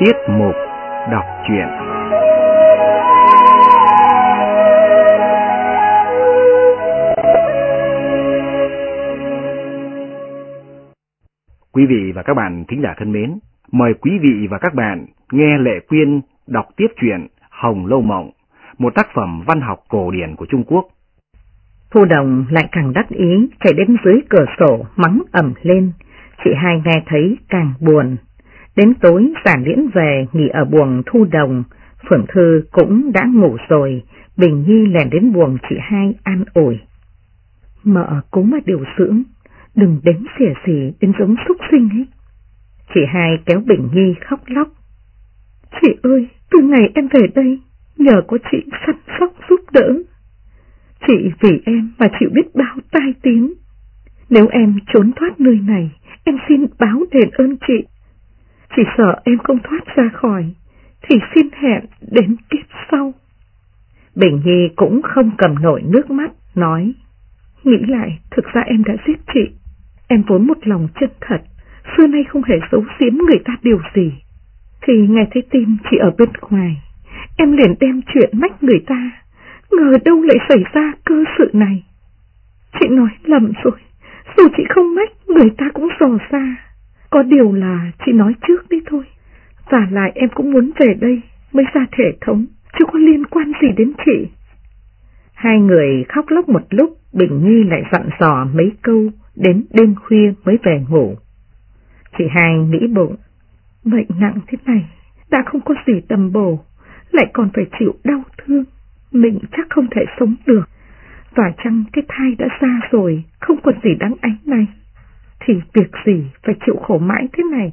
Tiết mục đọc truyện Quý vị và các bạn thính giả thân mến, mời quý vị và các bạn nghe Lệ Quyên đọc tiếp truyện Hồng Lâu Mộng, một tác phẩm văn học cổ điển của Trung Quốc. Thu Đồng lại càng đắc ý chạy đến dưới cửa sổ mắng ẩm lên, chị hai nghe thấy càng buồn. Đến tối giản liễn về nghỉ ở buồng Thu Đồng, Phượng Thư cũng đã ngủ rồi, Bình Nhi lèn đến buồng chị hai an ủi. Mợ cố mà điều dưỡng, đừng đến xỉa xỉ đến giống súc sinh ấy. Chị hai kéo Bình Nhi khóc lóc. Chị ơi, từ ngày em về đây, nhờ có chị săn sóc giúp đỡ. Chị vì em mà chịu biết bao tai tiếng. Nếu em trốn thoát nơi này, em xin báo đền ơn chị. Chỉ sợ em không thoát ra khỏi, thì xin hẹn đến kiếp sau. Bình Nhi cũng không cầm nổi nước mắt, nói. Nghĩ lại, thực ra em đã giết chị. Em vốn một lòng chân thật, xưa nay không hề giấu giếm người ta điều gì. Thì nghe thấy tin chị ở bên ngoài, em liền đem chuyện mách người ta, ngờ đâu lại xảy ra cơ sự này. Chị nói lầm rồi, dù chị không mách, người ta cũng dò ra. Có điều là chị nói trước đi thôi. Và lại em cũng muốn về đây mới ra thể thống, chứ có liên quan gì đến chị. Hai người khóc lóc một lúc, Bình Nhi lại dặn dò mấy câu, đến đêm khuya mới về ngủ. Chị hai nghĩ bụng, bệnh nặng thế này, đã không có gì tầm bổ, lại còn phải chịu đau thương, mình chắc không thể sống được. Và chăng cái thai đã ra rồi, không còn gì đáng ánh này, thì việc gì phải chịu khổ mãi thế này,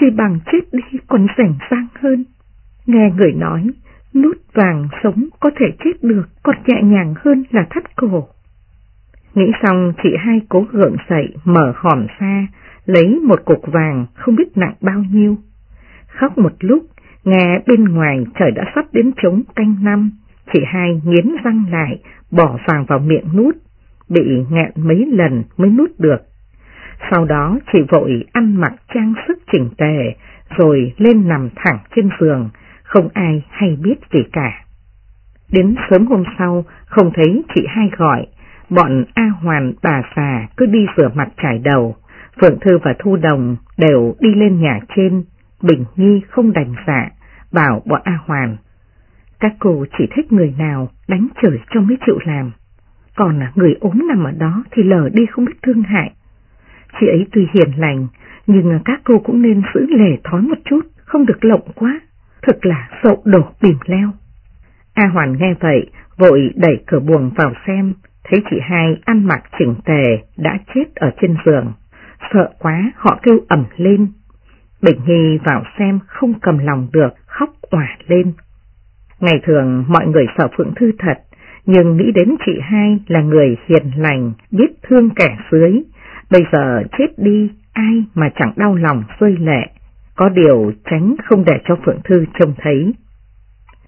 chỉ bằng chết đi còn rảnh sang hơn. Nghe người nói, nút vàng sống có thể chết được còn nhẹ nhàng hơn là thắt cổ. Nghĩ xong chị hai cố gượng dậy mở hòm xa, lấy một cục vàng không biết nặng bao nhiêu. Khóc một lúc, nghe bên ngoài trời đã sắp đến trống canh năm, chị hai nghiến răng lại, bỏ vàng vào miệng nút, bị nghẹn mấy lần mới nút được. Sau đó chị vội ăn mặc trang sức chỉnh tề, rồi lên nằm thẳng trên giường, không ai hay biết gì cả. Đến sớm hôm sau, không thấy chị hai gọi, bọn A Hoàn bà xà cứ đi rửa mặt trải đầu, Phượng Thư và Thu Đồng đều đi lên nhà trên, Bình Nhi không đành dạ, bảo bọn A Hoàn. Các cô chỉ thích người nào đánh chửi cho mới chịu làm, còn người ốm nằm ở đó thì lờ đi không biết thương hại. Chị ấy tuy hiền lành, nhưng các cô cũng nên giữ lề thói một chút, không được lộng quá, thật là sậu đổ bìm leo. A Hoàn nghe vậy, vội đẩy cửa buồng vào xem, thấy chị hai ăn mặc chỉnh tề đã chết ở trên giường. Sợ quá họ kêu ẩm lên. Bình Nhi vào xem không cầm lòng được, khóc òa lên. Ngày thường mọi người sợ Phượng Thư thật, nhưng nghĩ đến chị hai là người hiền lành, biết thương kẻ dưới. Bây giờ chết đi, ai mà chẳng đau lòng rơi lệ. Có điều tránh không để cho Phượng Thư trông thấy.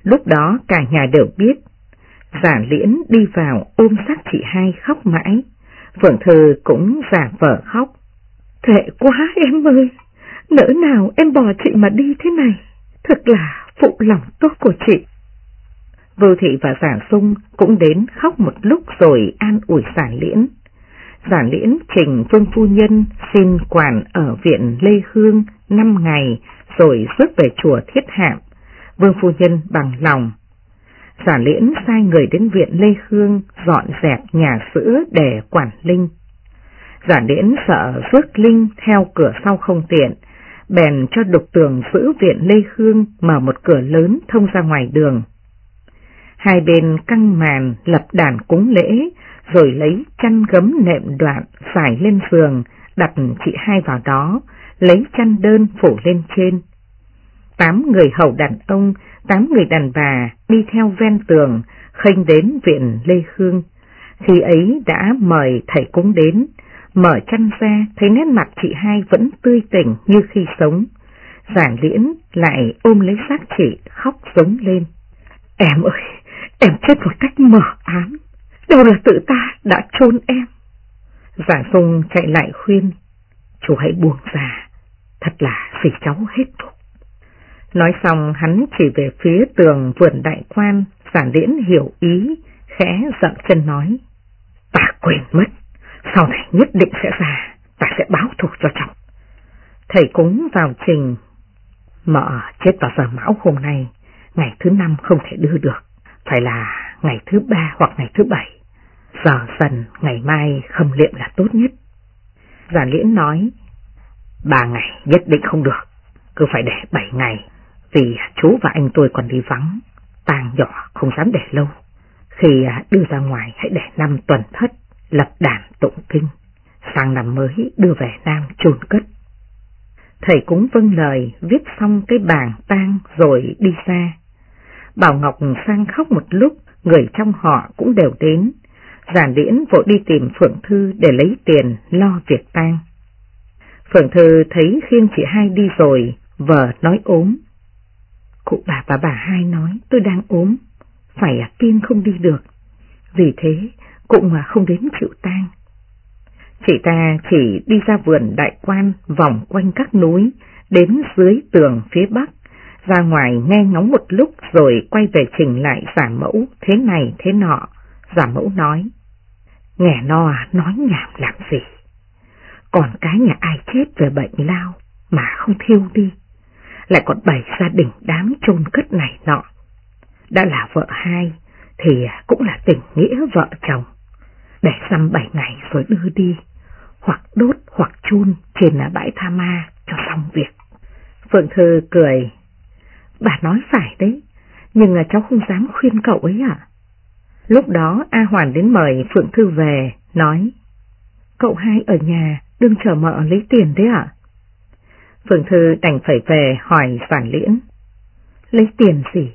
Lúc đó cả nhà đều biết Giả liễn đi vào ôm sát chị hai khóc mãi, Phượng Thư cũng giả vờ khóc. Thệ quá em ơi, nỡ nào em bỏ chị mà đi thế này, thật là phụ lòng tốt của chị. Vưu Thị và Giả Sung cũng đến khóc một lúc rồi an ủi Giả Liễn. Giả Liễn trình Vương Phu Nhân xin quản ở viện Lê Hương 5 ngày rồi rước về chùa Thiết Hạm. Vương Phu Nhân bằng lòng Giả liễn sai người đến viện Lê hương dọn dẹp nhà sữa để quản Linh. Giả liễn sợ rước Linh theo cửa sau không tiện, bèn cho đục tường giữ viện Lê hương mở một cửa lớn thông ra ngoài đường. Hai bên căng màn lập đàn cúng lễ, rồi lấy chăn gấm nệm đoạn xài lên giường, đặt chị hai vào đó, lấy chăn đơn phủ lên trên. Tám người hầu đàn ông tám người đàn bà đi theo ven tường, khênh đến viện Lê Khương. Khi ấy đã mời thầy cúng đến, mở chăn ra thấy nét mặt chị hai vẫn tươi tỉnh như khi sống. Giả liễn lại ôm lấy xác chị khóc giống lên. Em ơi, em chết một cách mở ám, đều là tự ta đã chôn em. Giả sung chạy lại khuyên, chú hãy buông ra, thật là vì cháu hết phục. Nói xong hắn chỉ về phía tường vườn đại quan, giản liễn hiểu ý, khẽ dậm chân nói. Ta quên mất, sau này nhất định sẽ ra, ta sẽ báo thù cho cháu. Thầy cúng vào trình, mợ chết vào giờ mão hôm nay, ngày thứ năm không thể đưa được, phải là ngày thứ ba hoặc ngày thứ bảy. Giờ dần ngày mai khâm liệm là tốt nhất. Giản liễn nói, ba ngày nhất định không được, cứ phải để bảy ngày, vì chú và anh tôi còn đi vắng, tang nhỏ không dám để lâu. Khi à, đưa ra ngoài hãy để năm tuần thất, lập đàn tụng kinh, sang năm mới đưa về Nam chôn cất. Thầy cũng vâng lời viết xong cái bảng tang rồi đi ra. Bảo Ngọc sang khóc một lúc, người trong họ cũng đều đến. Giản điễn vội đi tìm Phượng Thư để lấy tiền lo việc tang. Phượng Thư thấy khiêng chị hai đi rồi, vợ nói ốm. Cụ bà và bà hai nói tôi đang ốm, phải à kiên không đi được. Vì thế, cụ mà không đến chịu tang. Chị ta chỉ đi ra vườn đại quan vòng quanh các núi, đến dưới tường phía bắc, ra ngoài nghe ngóng một lúc rồi quay về trình lại giả mẫu thế này thế nọ. Giả mẫu nói, nghe no à, nói nhảm làm gì? Còn cái nhà ai chết về bệnh lao mà không thiêu đi, lại còn bày gia đình đám chôn cất này nọ. Đã là vợ hai thì cũng là tình nghĩa vợ chồng, để xăm bảy ngày rồi đưa đi hoặc đốt hoặc chôn trên bãi tha ma cho xong việc. Phượng Thư cười, bà nói phải đấy, nhưng à, cháu không dám khuyên cậu ấy ạ. Lúc đó A Hoàn đến mời Phượng Thư về, nói, cậu hai ở nhà, đừng chờ mợ lấy tiền đấy ạ. Phượng Thư đành phải về hỏi Giản Liễn. Lấy tiền gì?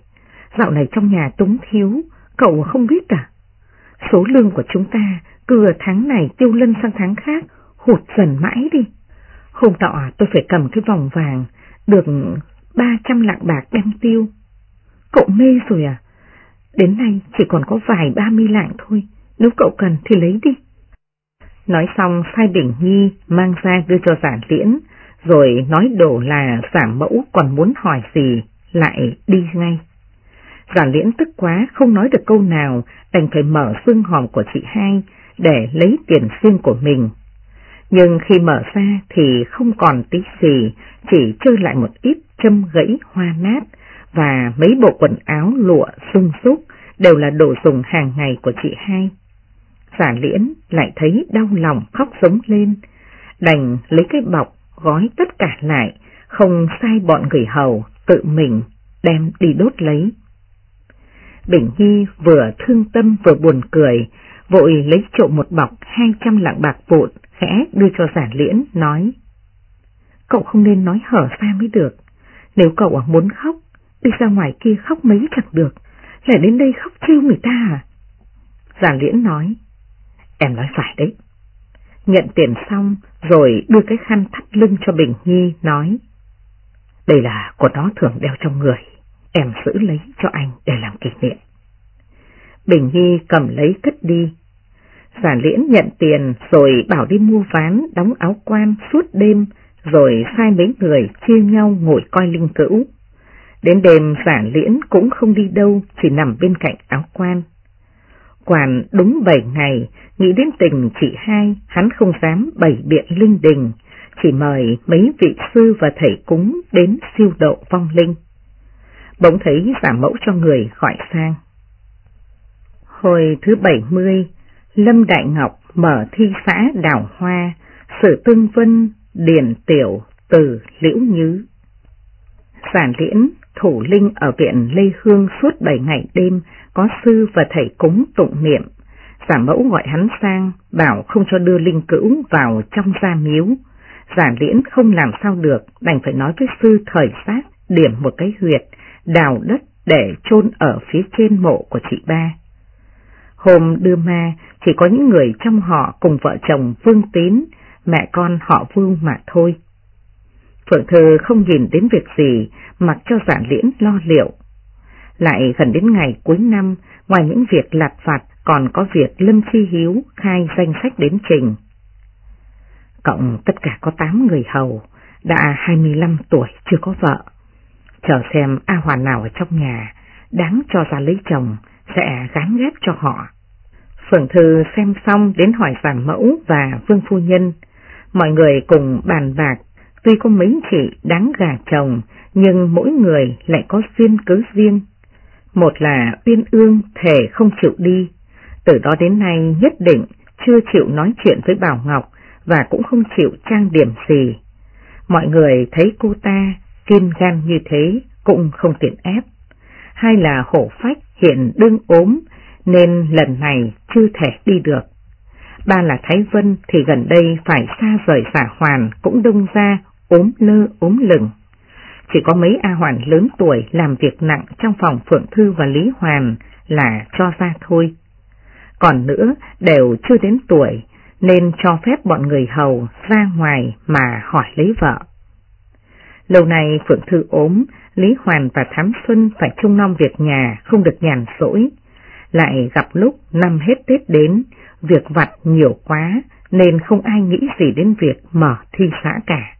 Dạo này trong nhà túng thiếu, cậu không biết à? Số lương của chúng ta cứ tháng này tiêu lân sang tháng khác, hụt dần mãi đi. Hôm nọ tôi phải cầm cái vòng vàng, được 300 lạng bạc đem tiêu. Cậu mê rồi à? Đến nay chỉ còn có vài 30 lạng thôi, nếu cậu cần thì lấy đi. Nói xong sai Bình Nhi mang ra đưa cho giả liễn, rồi nói đổ là giả mẫu còn muốn hỏi gì, lại đi ngay. Giả liễn tức quá không nói được câu nào, đành phải mở xương hòm của chị hai để lấy tiền riêng của mình. Nhưng khi mở ra thì không còn tí gì, chỉ chơi lại một ít châm gãy hoa nát và mấy bộ quần áo lụa sung súc đều là đồ dùng hàng ngày của chị hai. Giả liễn lại thấy đau lòng khóc sống lên, đành lấy cái bọc gói tất cả lại, không sai bọn người hầu tự mình đem đi đốt lấy. Bình Nhi vừa thương tâm vừa buồn cười, vội lấy trộm một bọc 200 lạng bạc vụn, khẽ đưa cho giả liễn, nói. Cậu không nên nói hở ra mới được, nếu cậu à muốn khóc, đi ra ngoài kia khóc mấy chẳng được, lại đến đây khóc trêu người ta à? Giả liễn nói, em nói phải đấy. Nhận tiền xong rồi đưa cái khăn thắt lưng cho Bình Nhi nói, đây là của nó thường đeo trong người, em giữ lấy cho anh để làm kỷ niệm. Bình Nhi cầm lấy cất đi. Giả liễn nhận tiền rồi bảo đi mua ván đóng áo quan suốt đêm rồi sai mấy người chia nhau ngồi coi linh cữu. Đến đêm giả liễn cũng không đi đâu, chỉ nằm bên cạnh áo quan. Quản đúng bảy ngày, nghĩ đến tình chị hai, hắn không dám bày biện linh đình, chỉ mời mấy vị sư và thầy cúng đến siêu độ vong linh. Bỗng thấy giả mẫu cho người gọi sang. Hồi thứ bảy mươi, Lâm Đại Ngọc mở thi xã Đảo Hoa, Sử Tương Vân, Điền Tiểu, Từ Liễu Nhứ. Giản liễn, thủ linh ở viện Lê Hương suốt bảy ngày đêm, có sư và thầy cúng tụng niệm. Giả mẫu gọi hắn sang, bảo không cho đưa linh cữu vào trong gia miếu. Giả liễn không làm sao được, đành phải nói với sư thời sát, điểm một cái huyệt, đào đất để chôn ở phía trên mộ của chị ba. Hôm đưa ma, chỉ có những người trong họ cùng vợ chồng Vương Tín, mẹ con họ Vương mà thôi. Phượng Thư không nhìn đến việc gì, mặc cho giản liễn lo liệu. Lại gần đến ngày cuối năm, ngoài những việc lặt vặt còn có việc Lâm Chi Hiếu khai danh sách đến trình. Cộng tất cả có 8 người hầu, đã 25 tuổi chưa có vợ. chờ xem A Hoàn nào ở trong nhà, đáng cho ra lấy chồng, sẽ gán ghép cho họ. Phượng Thư xem xong đến hỏi giản mẫu và vương phu nhân. Mọi người cùng bàn bạc, tuy có mấy chị đáng gà chồng, nhưng mỗi người lại có duyên cứ riêng. Một là Uyên Ương thể không chịu đi, từ đó đến nay nhất định chưa chịu nói chuyện với Bảo Ngọc và cũng không chịu trang điểm gì. Mọi người thấy cô ta kiên gan như thế cũng không tiện ép. Hai là hổ phách hiện đương ốm nên lần này chưa thể đi được. Ba là Thái Vân thì gần đây phải xa rời xả hoàn cũng đông ra ốm lơ ốm lửng. Chỉ có mấy A Hoàn lớn tuổi làm việc nặng trong phòng Phượng Thư và Lý Hoàn là cho ra thôi. Còn nữa đều chưa đến tuổi nên cho phép bọn người hầu ra ngoài mà hỏi lấy vợ. Lâu nay Phượng Thư ốm, Lý Hoàn và Thám Xuân phải trông nom việc nhà, không được nhàn rỗi. Lại gặp lúc năm hết Tết đến, việc vặt nhiều quá nên không ai nghĩ gì đến việc mở thi xã cả.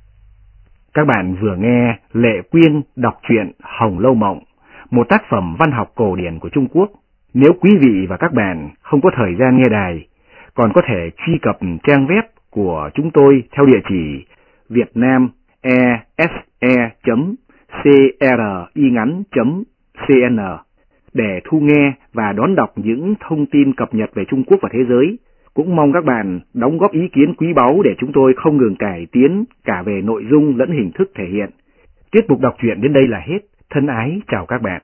Các bạn vừa nghe Lệ Quyên đọc truyện Hồng Lâu Mộng, một tác phẩm văn học cổ điển của Trung Quốc. Nếu quý vị và các bạn không có thời gian nghe đài, còn có thể truy cập trang web của chúng tôi theo địa chỉ vietnamese.cringắn.cn để thu nghe và đón đọc những thông tin cập nhật về Trung Quốc và thế giới. Cũng mong các bạn đóng góp ý kiến quý báu để chúng tôi không ngừng cải tiến cả về nội dung lẫn hình thức thể hiện. Tiết mục đọc truyện đến đây là hết. Thân ái chào các bạn.